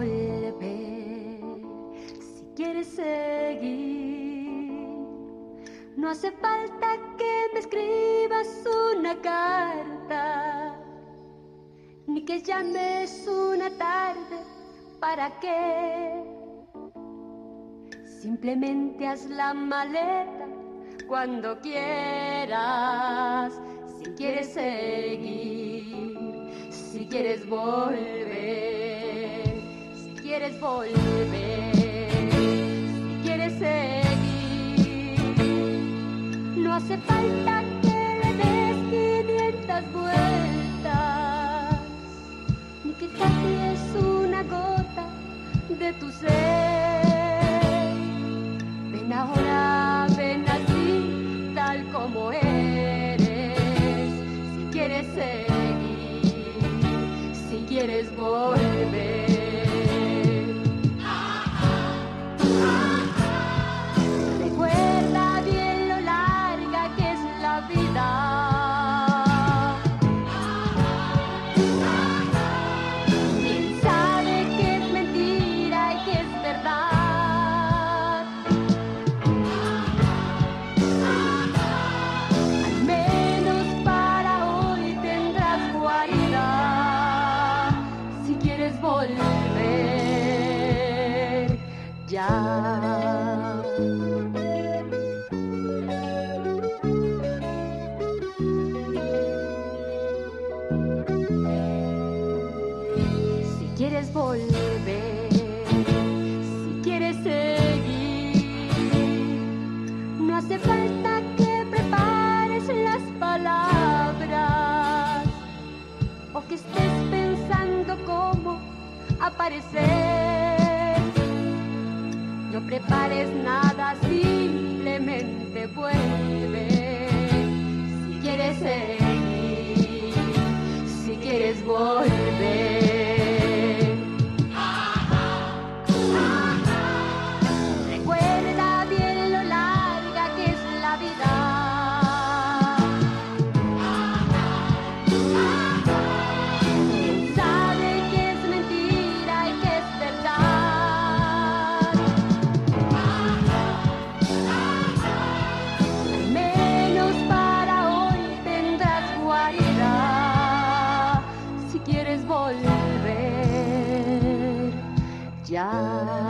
volver si quieres seguir. No hace falta que me escribas una carta, ni que llames una tarde para qué. Simplemente haz la maleta cuando quieras, si quieres seguir, si quieres volver quieres volver, si quieres seguir. No hace falta que le des 500 vueltas, ni que cambies una gota de tu ser. Ven ahora, volver ya. Si quieres volver, si quieres seguir, no hace falta ya.